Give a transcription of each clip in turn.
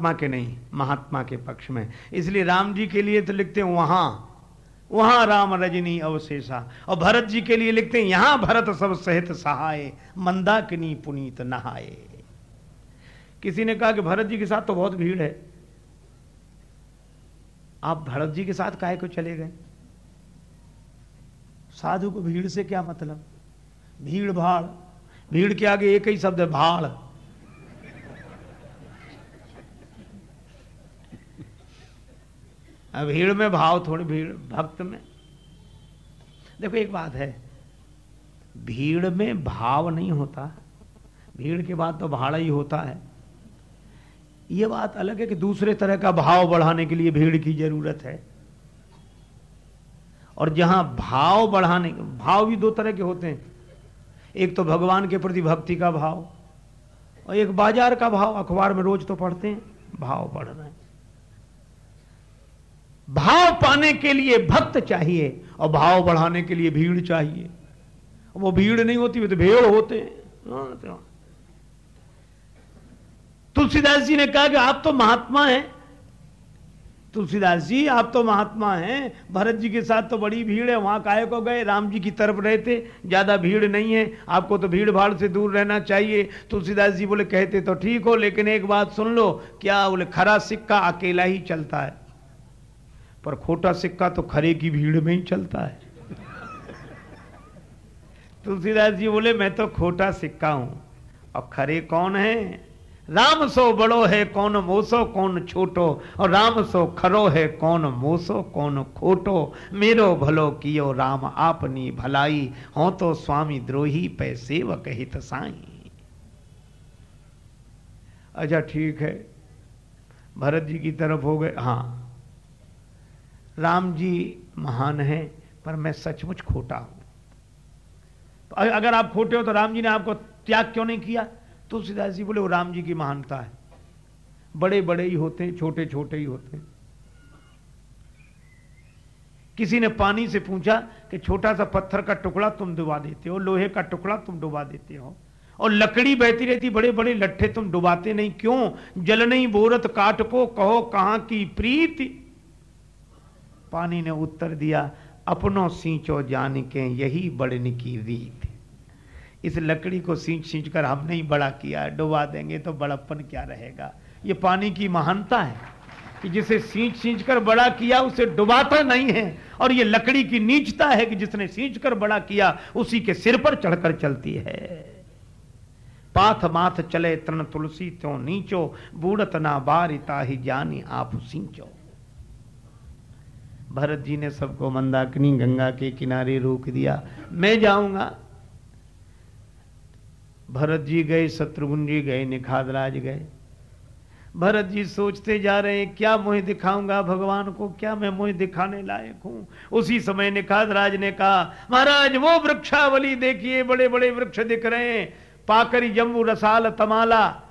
परमात्मा के नहीं, महात्मा के पक्ष में। इसलिए राम जी के लिए तो लिखते हैं वहाँ। वहाँ राम रजनी अवशेषा। और भरत जी के लिए लिखते हैं, यहाँ भरत सब सहित सहाय, मंदाकिनी पुनीत नहाए किसी ने कहा कि भरत जी के साथ तो बहुत भीड़ है। आप भरत जी के साथ काहे को चले गए? साधु को भीड़ से क्या मतलब? भीड़ भाड़। भीड़ के आगे एक ही शब्द है, भाड़। भीड़ में भाव थोड़ी, भीड़, भक्त में। देखो, एक बात है, भीड़ में भाव नहीं होता। भीड़ के बाद तो भाड़ा ही होता है। यह बात अलग है कि दूसरे तरह का भाव बढ़ाने के लिए भीड़ की ज़रूरत है। और जहाँ भाव बढ़ाने, भाव भी दो तरह के होते हैं। एक तो भगवान के प्रति भक्ति का भाव, और एक बाज़ार का भाव। अखबार में रोज तो पढ़ते हैं, भाव बढ़ रहे हैं। भाव पाने के लिए भक्त चाहिए और भाव बढ़ाने के लिए भीड़ चाहिए। वो भीड़ नहीं होती वो तो भेड़ होते हाँ, तो। तुलसीदास जी ने कहा कि आप तो महात्मा हैं। तुलसीदास जी आप तो महात्मा हैं। भरत जी के साथ तो बड़ी भीड़ है वहाँ काय को गए राम जी की तरफ़ रहते ज़्यादा भीड़ नहीं है। आपको तो भीड़ भाड़ से दूर रहना चाहिए। तुलसीदास जी बोले कहते तो ठीक हो लेकिन एक बात सुन लो क्या बोले खरा सिक्का अकेला ही चलता है। पर खोटा सिक्का तो खरे की भीड़ में ही चलता है। तुलसीदास जी बोले, मैं तो खोटा सिक्का हूँ, और खरे कौन है? राम सो बड़ो है कौन मोसो, कौन छोटो, और राम सो खरो है कौन मोसो, कौन खोटो। मेरो भलो कियो राम, आपनी भलाई। हो तो स्वामी द्रोही, पै सेवक हित साई। अच्छा ठीक है। भरत जी की तरफ़ हो गए। हाँ। राम जी महान है, पर मैं सचमुच खोटा हूँ। तो अगर आप खोटे हो तो राम जी ने आपको त्याग क्यों नहीं किया? तुलसीदास जी बोले, वो राम जी की महानता है। बड़े बड़े ही होते हैं छोटे छोटे ही होते हैं। किसी ने पानी से पूछा कि छोटा सा पत्थर का टुकड़ा तुम डुबा देते हो, लोहे का टुकड़ा तुम डुबा देते हो, और लकड़ी बहती रहती बड़े बड़े लट्ठे तुम डुबाते नहीं, क्यों? जल नहीं, बोरत, काट को कहो कहाँ की प्रीति? पानी ने उत्तर दिया, अपनों सींचो जान के यही बढ़ने की रीत इस लकड़ी को सींच सींच कर हमने ही बड़ा किया, डुबा देंगे तो बड़प्पन क्या रहेगा? ये पानी की महानता है कि जिसे सींच सींच कर बड़ा किया, उसे डुबाता नहीं है। और ये लकड़ी की नीचता है कि जिसने सींच कर बड़ा किया, उसी के सिर पर चढ़कर चलती है। पाथ माथ चले तृण तुलसी त्यों नीचो, बूढ़त ना बारिता ही जानी आप सींचो। भरत जी ने सबको मंदाकिनी गंगा के किनारे रोक दिया। मैं जाऊँगा। भरत जी गए, शत्रुघ्न जी गए, निखादराज गए। भरत जी सोचते जा रहे हैं, क्या मुझे दिखाऊँगा भगवान को, क्या मैं मुझे दिखाने लायक हूँ? उसी समय निखादराज ने कहा, महाराज, वो वृक्षावली देखिए बड़े बड़े वृक्ष दिख रहे हैं। पाकर जम्बू रसाल तमाला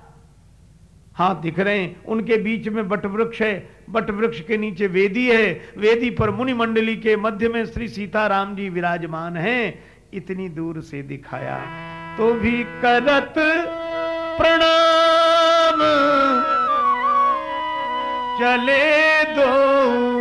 हाँ दिख रहे हैं। उनके बीच में बट वृक्ष है। बटवृक्ष के नीचे वेदी है। वेदी पर मुनि मंडली के मध्य में श्री सीताराम जी विराजमान हैं। इतनी दूर से दिखाया। तो भी करत प्रणाम। चले दो।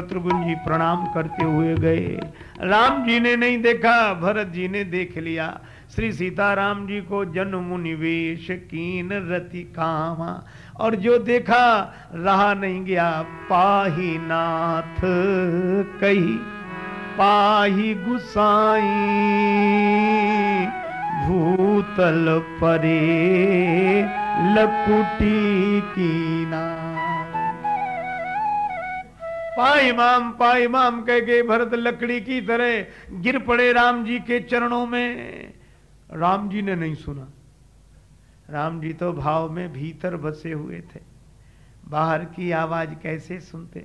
शत्रुघ्न जी प्रणाम करते हुए गए। राम जी ने नहीं देखा, भरत जी ने देख लिया। श्री सीताराम जी को जन्म निवेश कीन रति कामा। और जो देखा, रहा नहीं गया। पाही नाथ कही, पाही गुसाई। भूतल परे लकुटी की ना पाई माम पाई माम, कह के भरत लकड़ी की तरह गिर पड़े राम जी के चरणों में। राम जी ने नहीं सुना। राम जी तो भाव में भीतर बसे हुए थे। बाहर की आवाज़ कैसे सुनते?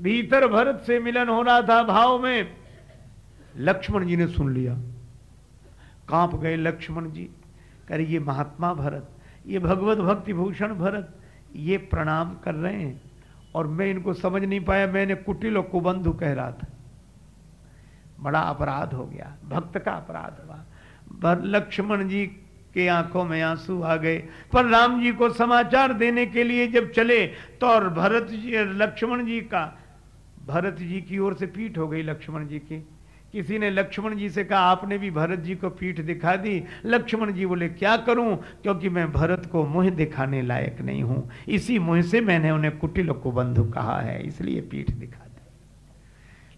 भीतर भरत से मिलन हो रहा था भाव में। लक्ष्मण जी ने सुन लिया। काँप गए लक्ष्मण जी। कर ये महात्मा भरत, ये भगवत भक्ति भूषण भरत, ये प्रणाम कर रहे हैं। और मैं इनको समझ नहीं पाया, मैंने कुटिल और कुबंधु कह रहा था। बड़ा अपराध हो गया, भक्त का अपराध हुआ। लक्ष्मण जी के आँखों में आँसू आ गए। पर राम जी को समाचार देने के लिए जब चले तो और भरत जी, लक्ष्मण जी का, भरत जी की ओर से पीठ हो गई लक्ष्मण जी की। किसी ने लक्ष्मण जी से कहा, आपने भी भरत जी को पीठ दिखा दी। लक्ष्मण जी बोले, क्या करूँ? क्योंकि मैं भरत को मुँह दिखाने लायक नहीं हूँ। इसी मुँह से मैंने उन्हें कुटिल को बंधु कहा है, इसलिए पीठ दिखा दी।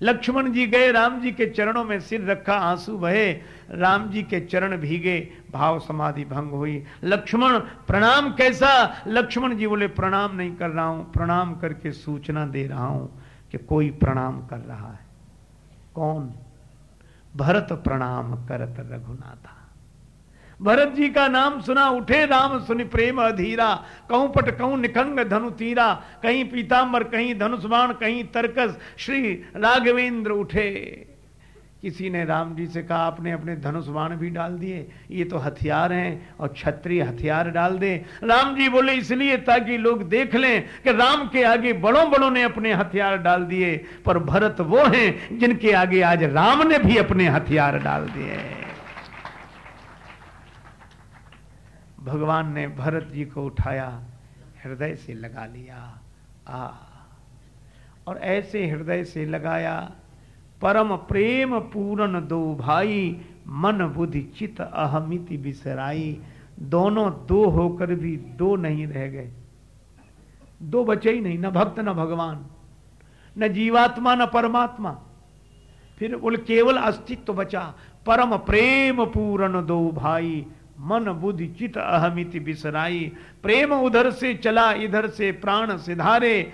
लक्ष्मण जी गए, राम जी के चरणों में सिर रखा, आँसू बहे। राम जी के चरण भीगे, भाव समाधि भंग हुई। लक्ष्मण, प्रणाम कैसा? लक्ष्मण जी बोले, प्रणाम नहीं कर रहा हूँ, प्रणाम करके सूचना दे रहा हूँ कि कोई प्रणाम कर रहा है। कौन? भरत प्रणाम करत रघुनाथा। भरत जी का नाम सुना, उठे राम सुनि प्रेम अधीरा, कहूँ पट कहूँ निखंग धनु तीरा, कहीं पीताम्बर कहीं धनुष्बाण कहीं तरकस, श्री राघवेंद्र उठे। किसी ने राम जी से कहा, आपने अपने धनुष बाण भी डाल दिए, ये तो हथियार हैं और छत्री हथियार डाल दे। राम जी बोले, इसलिए ताकि लोग देख लें कि राम के आगे बड़ों बड़ों ने अपने हथियार डाल दिए, पर भरत वो हैं जिनके आगे आज राम ने भी अपने हथियार डाल दिए। भगवान ने भरत जी को उठाया, हृदय से लगा लिया, आ। और ऐसे हृदय से लगाया परम प्रेम पूर्ण दो भाई, मन बुद्धि चित अहमिति बिसराई। दोनों दो होकर भी दो नहीं रह गए। दो बचे ही नहीं, न भक्त, न भगवान, न जीवात्मा, न परमात्मा। फिर बोले, केवल अस्तित्व बचा। परम प्रेम पूर्ण दो भाई, मन बुद्धि चित अहमिति बिसराई। प्रेम उधर से चला, इधर से प्राण सिधारे।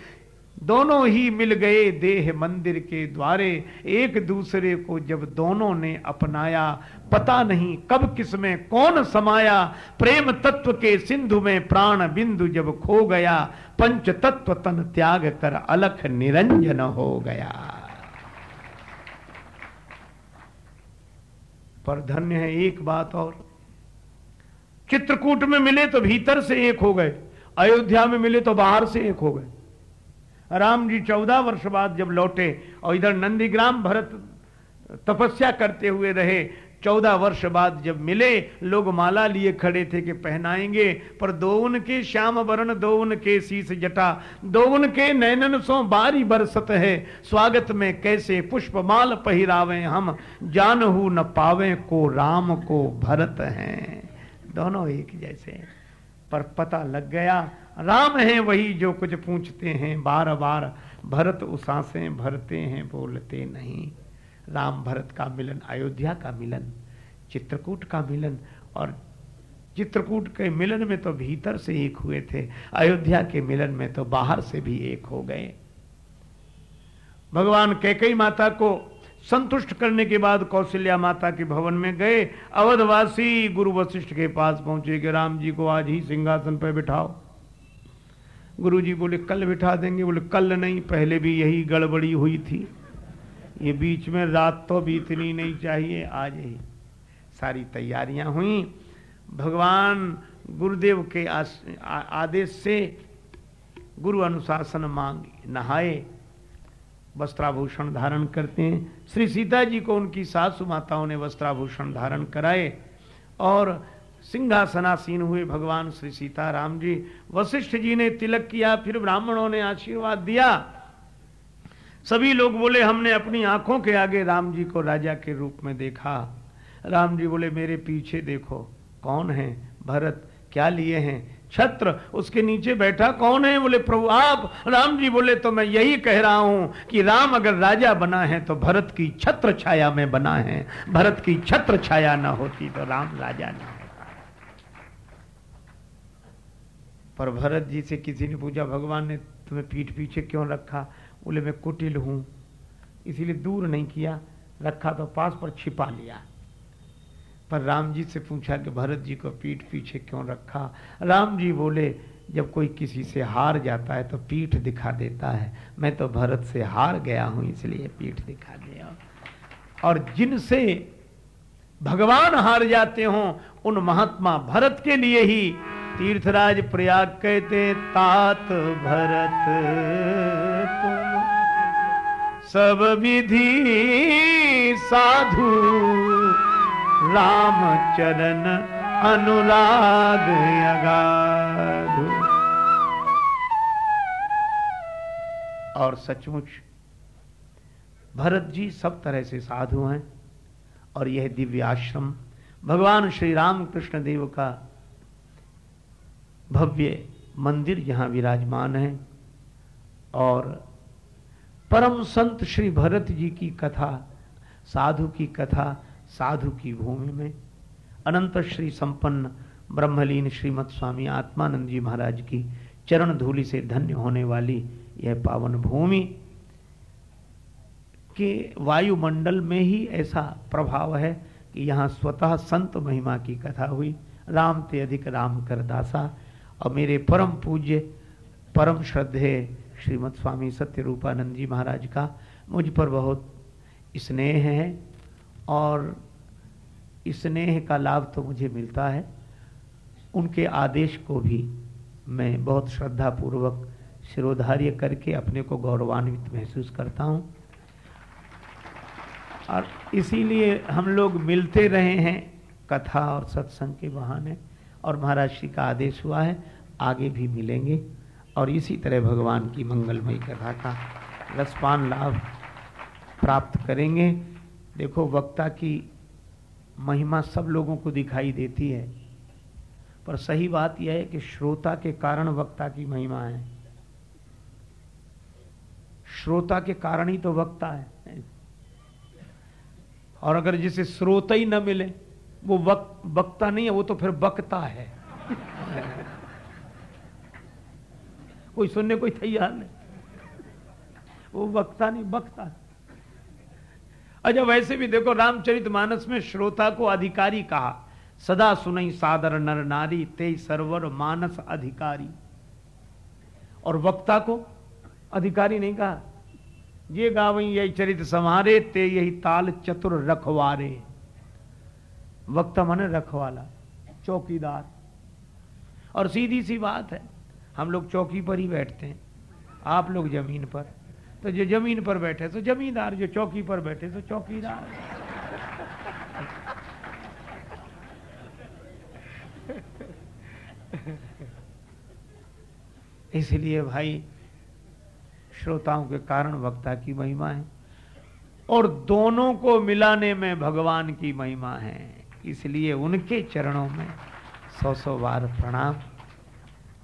दोनों ही मिल गए देह मंदिर के द्वारे। एक दूसरे को जब दोनों ने अपनाया, पता नहीं कब किसमें कौन समाया। प्रेम तत्व के सिंधु में प्राण बिंदु जब खो गया, पंच तत्व तन त्याग कर अलख निरंजन हो गया। पर धन्य है एक बात और। चित्रकूट में मिले तो भीतर से एक हो गए, अयोध्या में मिले तो बाहर से एक हो गए। राम जी चौदह वर्ष बाद जब लौटे और इधर नंदीग्राम भरत तपस्या करते हुए रहे, चौदह वर्ष बाद जब मिले, लोग माला लिए खड़े थे कि पहनाएँगे, पर दो उनके श्याम वर्ण, दो उनके शीस जटा, दो उनके नैनन सो बारी बरसत है। स्वागत में कैसे पुष्प माल पहिरावे हम, जानहू न पावे को राम को भरत हैं। दोनों एक जैसे पर पता लग गया राम है वही जो कुछ पूछते हैं बार बार भरत उसासें भरते हैं, बोलते नहीं। राम भरत का मिलन, अयोध्या का मिलन, चित्रकूट का मिलन, और चित्रकूट के मिलन में तो भीतर से एक हुए थे, अयोध्या के मिलन में तो बाहर से भी एक हो गए। भगवान कैकई माता को संतुष्ट करने के बाद कौशल्या माता के भवन में गए। अवधवासी गुरु वशिष्ठ के पास पहुँचे कि राम जी को आज ही सिंहासन पर बिठाओ। गुरु जी बोले, कल बिठा देंगे। बोले, कल नहीं, पहले भी यही गड़बड़ी हुई थी। ये बीच में रात तो बीतनी नहीं चाहिए, आज ही सारी तैयारियाँ हुई। भगवान गुरुदेव के आदेश से गुरु अनुशासन मांग, नहाए, वस्त्राभूषण धारण करते हैं। श्री सीता जी को उनकी सासु माताओं ने वस्त्राभूषण धारण कराए और सिंहासनासीन हुए भगवान श्री सीताराम जी। वशिष्ठ जी ने तिलक किया, फिर ब्राह्मणों ने आशीर्वाद दिया। सभी लोग बोले, हमने अपनी आँखों के आगे राम जी को राजा के रूप में देखा। राम जी बोले, मेरे पीछे देखो, कौन है? भरत, क्या लिए हैं? छत्र, उसके नीचे बैठा कौन है? बोले, प्रभु, आप। राम जी बोले तो मैं यही कह रहा हूँ कि राम अगर राजा बना है तो भरत की छत्र छाया में बना है। भरत की छत्र छाया ना होती तो राम राजा ना पर भरत जी से किसी ने पूछा, भगवान ने तुम्हें पीठ पीछे क्यों रखा? बोले मैं कुटिल हूँ। इसीलिए दूर नहीं किया, रखा तो पास पर छिपा लिया। पर राम जी से पूछा कि भरत जी को पीठ पीछे क्यों रखा? राम जी बोले, जब कोई किसी से हार जाता है तो पीठ दिखा देता है। मैं तो भरत से हार गया हूँ, इसलिए पीठ दिखा दिया और जिनसे भगवान हार जाते हो, उन महात्मा भरत के लिए ही तीर्थराज प्रयाग कहते, तात भरत सब विधि साधु राम चरण अनुराग अगाधु। और सचमुच, भरत जी सब तरह से साधु हैं, और यह दिव्य आश्रम भगवान श्री राम कृष्ण देव का भव्य मंदिर यहाँ विराजमान है। और परम संत श्री भरत जी की कथा, साधु की कथा, साधु की भूमि में अनंत श्री संपन्न ब्रह्मलीन श्रीमद स्वामी आत्मानंद जी महाराज की चरण धूलि से धन्य होने वाली यह पावन भूमि के वायुमंडल में ही ऐसा प्रभाव है कि यहाँ स्वतः संत महिमा की कथा हुई। राम ते अधिक राम कर दासा और मेरे परम पूज्य, परम श्रद्धे श्रीमद स्वामी सत्य रूपानंद जी महाराज का मुझ पर बहुत स्नेह है और स्नेह का लाभ तो मुझे मिलता है। उनके आदेश को भी मैं बहुत श्रद्धा पूर्वक शिरोधार्य करके अपने को गौरवान्वित महसूस करता हूँ। और इसीलिए हम लोग मिलते रहे हैं कथा और सत्संग के बहाने। और महाराज श्री का आदेश हुआ है, आगे भी मिलेंगे। और इसी तरह भगवान की मंगलमयी कथा का रसपान लाभ प्राप्त करेंगे। देखो, वक्ता की महिमा सब लोगों को दिखाई देती है। पर सही बात यह है कि श्रोता के कारण वक्ता की महिमा है। श्रोता के कारण ही तो वक्ता है। और अगर जिसे श्रोता ही न मिले वो वक, वक्ता नहीं है वो तो फिर बकता है। कोई सुनने कोई तैयार नहीं। वो वक्ता नहीं बकता अच्छा वैसे भी देखो रामचरित मानस में श्रोता को अधिकारी कहा सदा सुनई सादर नर नारी ते सरवर मानस अधिकारी। और वक्ता को अधिकारी नहीं कहा ये गावई यही चरित समारे ते यही ताल चतुर रखवारे। वक्ता माने रखवाला, चौकीदार। और सीधी सी बात है, हम लोग चौकी पर ही बैठते हैं, आप लोग ज़मीन पर। तो जो ज़मीन पर बैठे तो जमींदार जो चौकी पर बैठे तो चौकीदार। इसलिए भाई, श्रोताओं के कारण वक्ता की महिमा है, और दोनों को मिलाने में भगवान की महिमा है। इसलिए उनके चरणों में सौ सौ बार प्रणाम।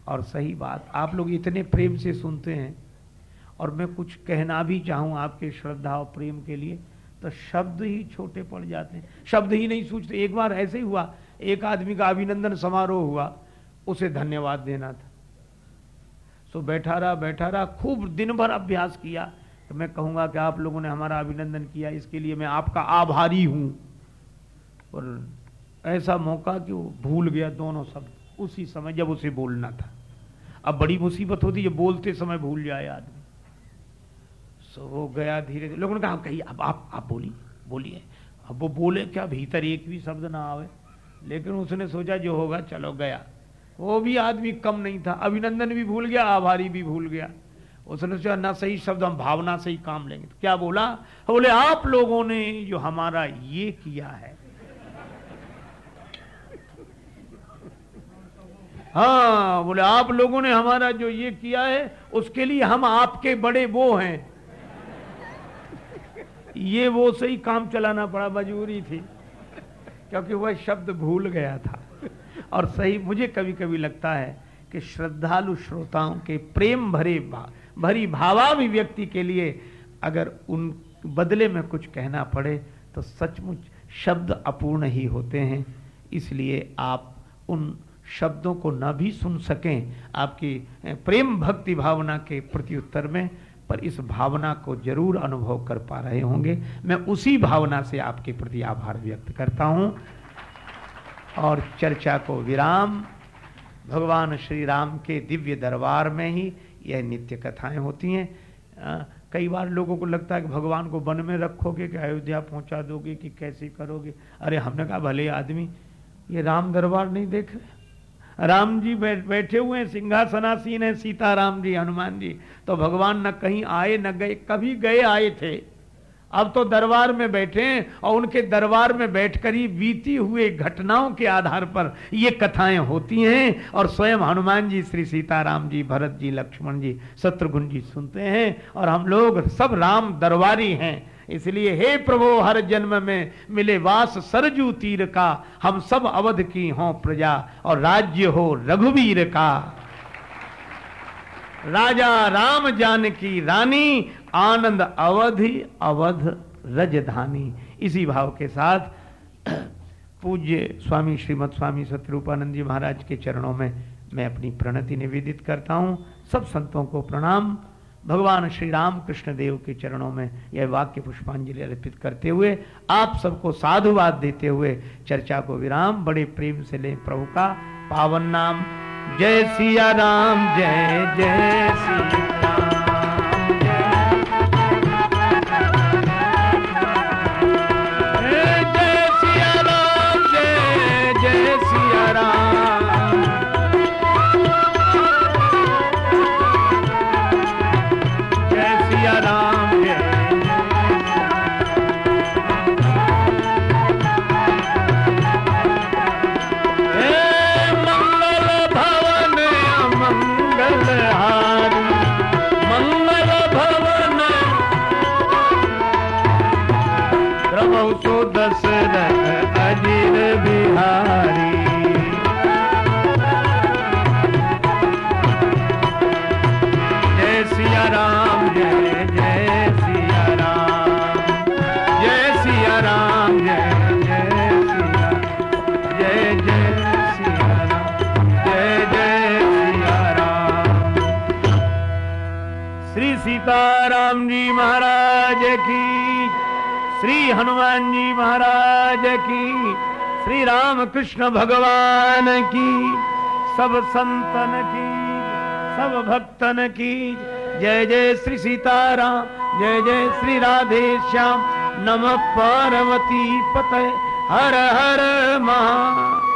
और सही बात, आप लोग इतने प्रेम से सुनते हैं, और मैं कुछ कहना भी चाहूँ आपके श्रद्धा और प्रेम के लिए तो शब्द ही छोटे पड़ जाते हैं। शब्द ही नहीं सोचते एक बार ऐसे ही हुआ, एक आदमी का अभिनंदन समारोह हुआ, उसे धन्यवाद देना था। तो बैठा रहा बैठा रहा, खूब दिन भर अभ्यास किया। तो मैं कहूँगा कि आप लोगों ने हमारा अभिनंदन किया। इसके लिए मैं आपका आभारी हूँ। और ऐसा मौका कि वो भूल गया दोनों शब्द उसी समय जब उसे बोलना था। अब बड़ी मुसीबत होती जब बोलते समय भूल जाए आदमी। सो वो गया धीरे धीरे। लोगों ने कहा कही अब आप आप बोलिए बोलिए। अब वो बोले, क्या भीतर एक भी शब्द ना आवे? लेकिन उसने सोचा, जो होगा, चलो गया। वो भी आदमी कम नहीं था। अभिनंदन भी भूल गया, आभारी भी भूल गया। उसने सोचा, ना सही शब्द, हम भावना से ही काम लेंगे। तो क्या बोला? बोले, आप लोगों ने जो हमारा ये किया है हाँ बोले आप लोगों ने हमारा जो ये किया है उसके लिए हम आपके बड़े वो हैं। ये वो सही काम चलाना पड़ा मजबूरी थी क्योंकि वह शब्द भूल गया था। और सही मुझे कभी कभी लगता है कि श्रद्धालु श्रोताओं के प्रेम भरे भा, भरी भावाभिव्यक्ति के लिए अगर उन बदले में कुछ कहना पड़े तो सचमुच शब्द अपूर्ण ही होते हैं। इसलिए आप उन शब्दों को न भी सुन सकें आपकी प्रेम भक्ति भावना के प्रत्युत्तर में, पर इस भावना को ज़रूर अनुभव कर पा रहे होंगे। मैं उसी भावना से आपके प्रति आभार व्यक्त करता हूँ। और चर्चा को विराम, भगवान श्री राम के दिव्य दरबार में ही यह नित्य कथाएँ होती हैं। कई बार लोगों को लगता है कि भगवान को वन में रखोगे कि अयोध्या पहुँचा दोगे कि कैसे करोगे? अरे हमने कहा, भले आदमी, ये राम दरबार नहीं देख रहे। राम जी बैठे हुए हैं, सिंहासनासीन है सीता राम जी, हनुमान जी। तो भगवान न कहीं आए, न गए, कभी गए आए थे। अब तो दरबार में बैठे हैं और उनके दरबार में बैठकर ही बीती हुए घटनाओं के आधार पर ये कथाएँ होती हैं और स्वयं हनुमान जी, श्री सीताराम जी, भरत जी, लक्ष्मण जी, शत्रुघ्न जी सुनते हैं और हम लोग सब राम दरबारी हैं। इसलिए हे प्रभु, हर जन्म में मिले वास सरजू तीर का, हम सब अवध की हों प्रजा, और राज्य हो रघुवीर का। राजा राम जान की रानी, आनंद अवधि अवध रजधानी। इसी भाव के साथ पूज्य स्वामी श्रीमद स्वामी सत्यरूपानंद जी महाराज के चरणों में मैं अपनी प्रणति निवेदित करता हूँ। सब संतों को प्रणाम। भगवान श्री राम कृष्ण देव के चरणों में यह वाक्य पुष्पांजलि अर्पित करते हुए, आप सबको साधुवाद देते हुए चर्चा को विराम, बड़े प्रेम से लें प्रभु का पावन नाम। जय सिया राम, जय जय सिया। हनुमान जी महाराज की, श्री राम कृष्ण भगवान की, सब संतन की, सब भक्तन की। जय जय श्री सीताराम, जय जय श्री राधे श्याम। नम पार्वती पते, हर हर महा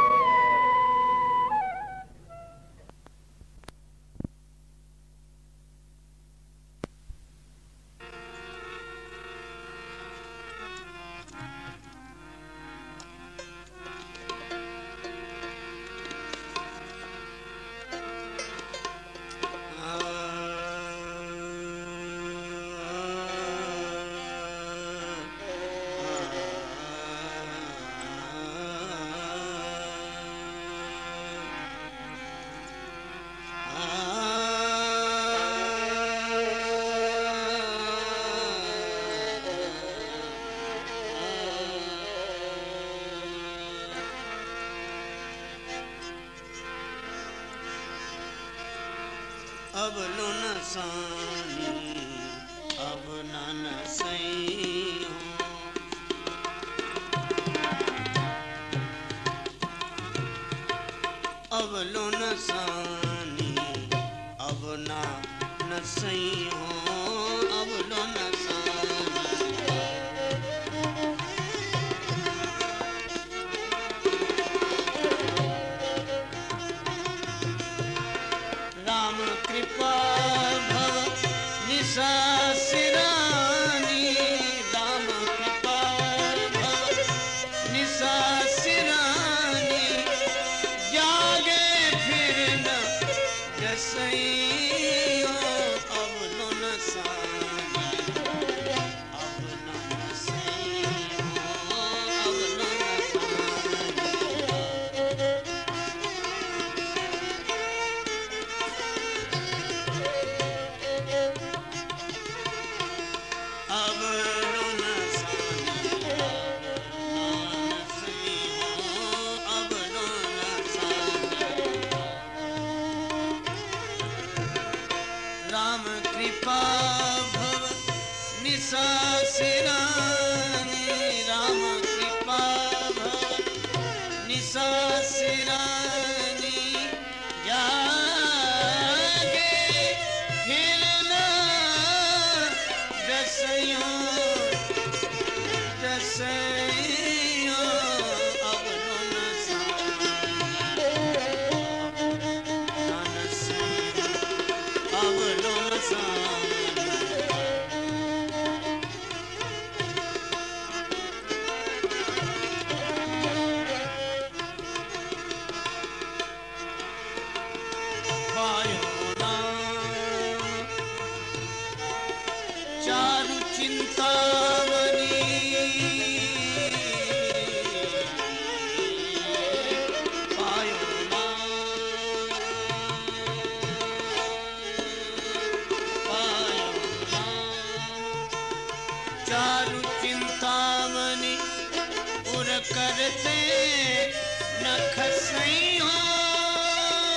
सिरा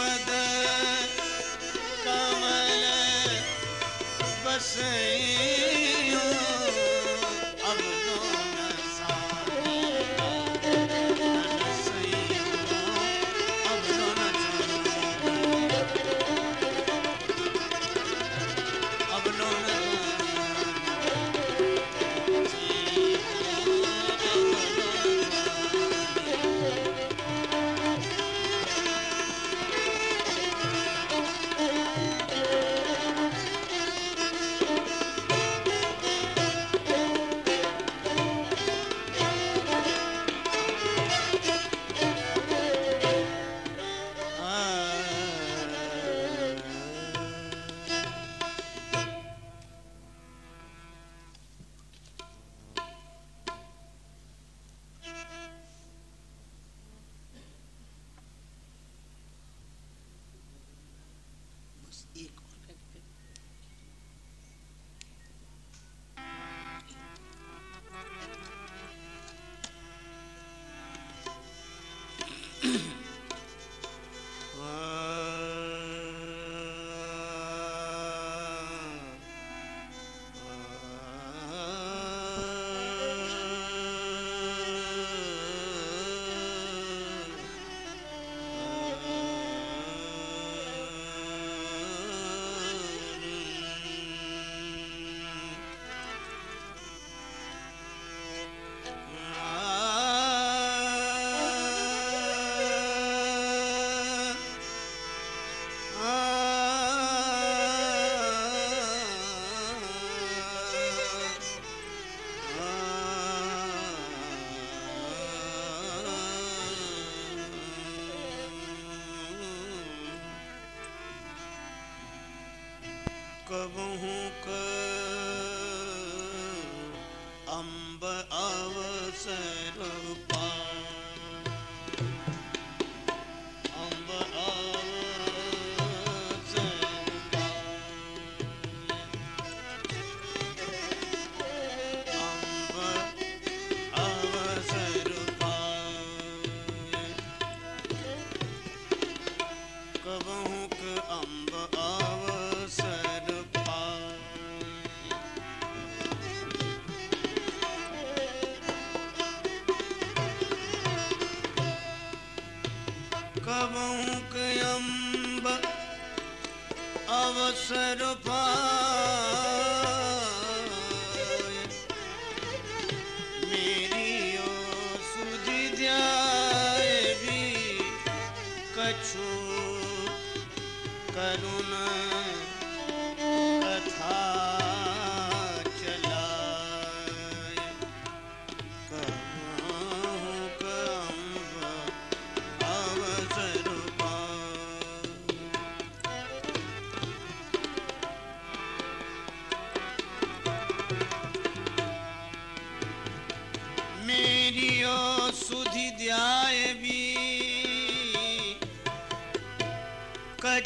पद कमल बसैयो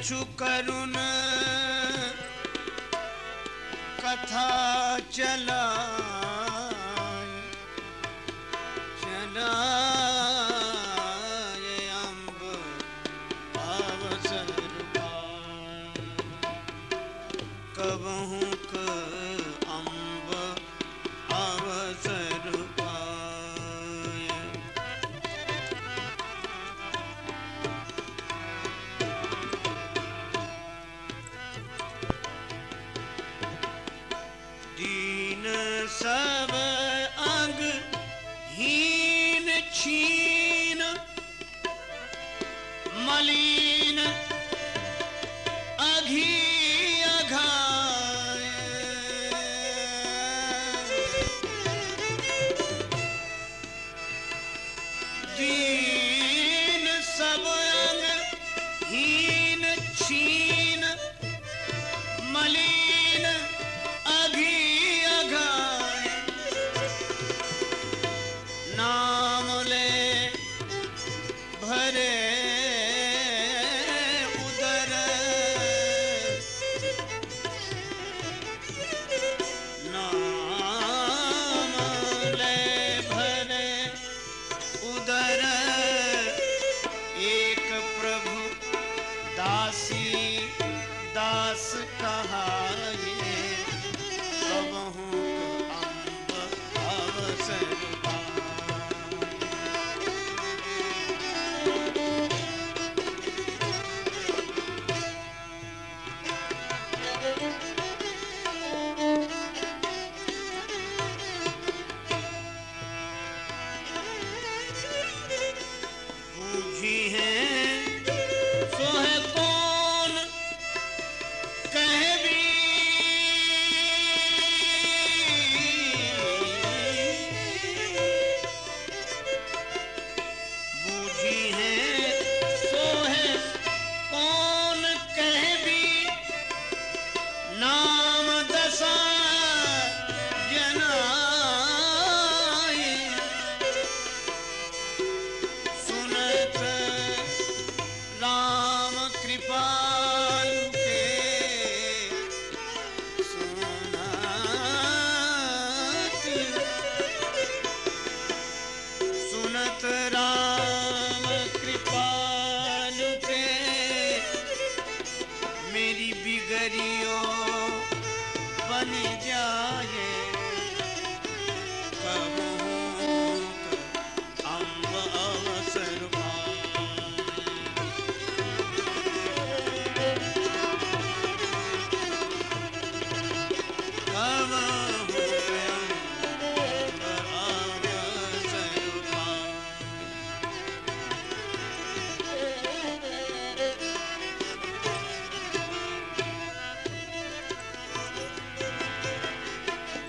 कछु करुण कथा चला चला। कबहू क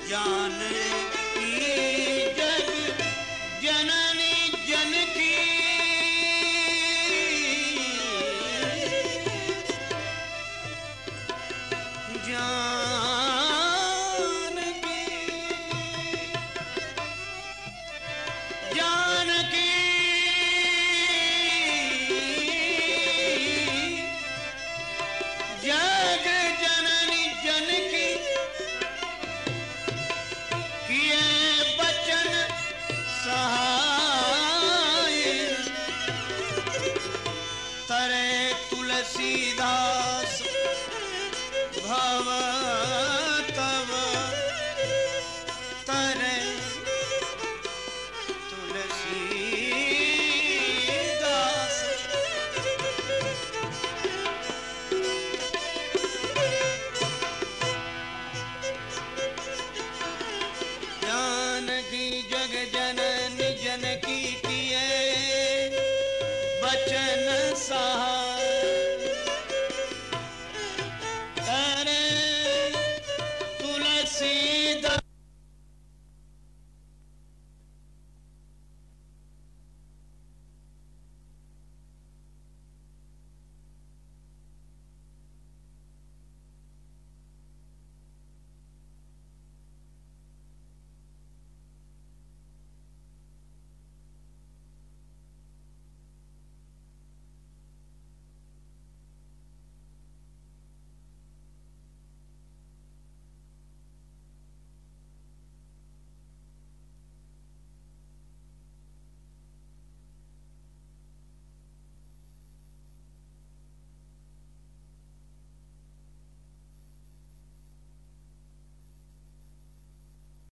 जाने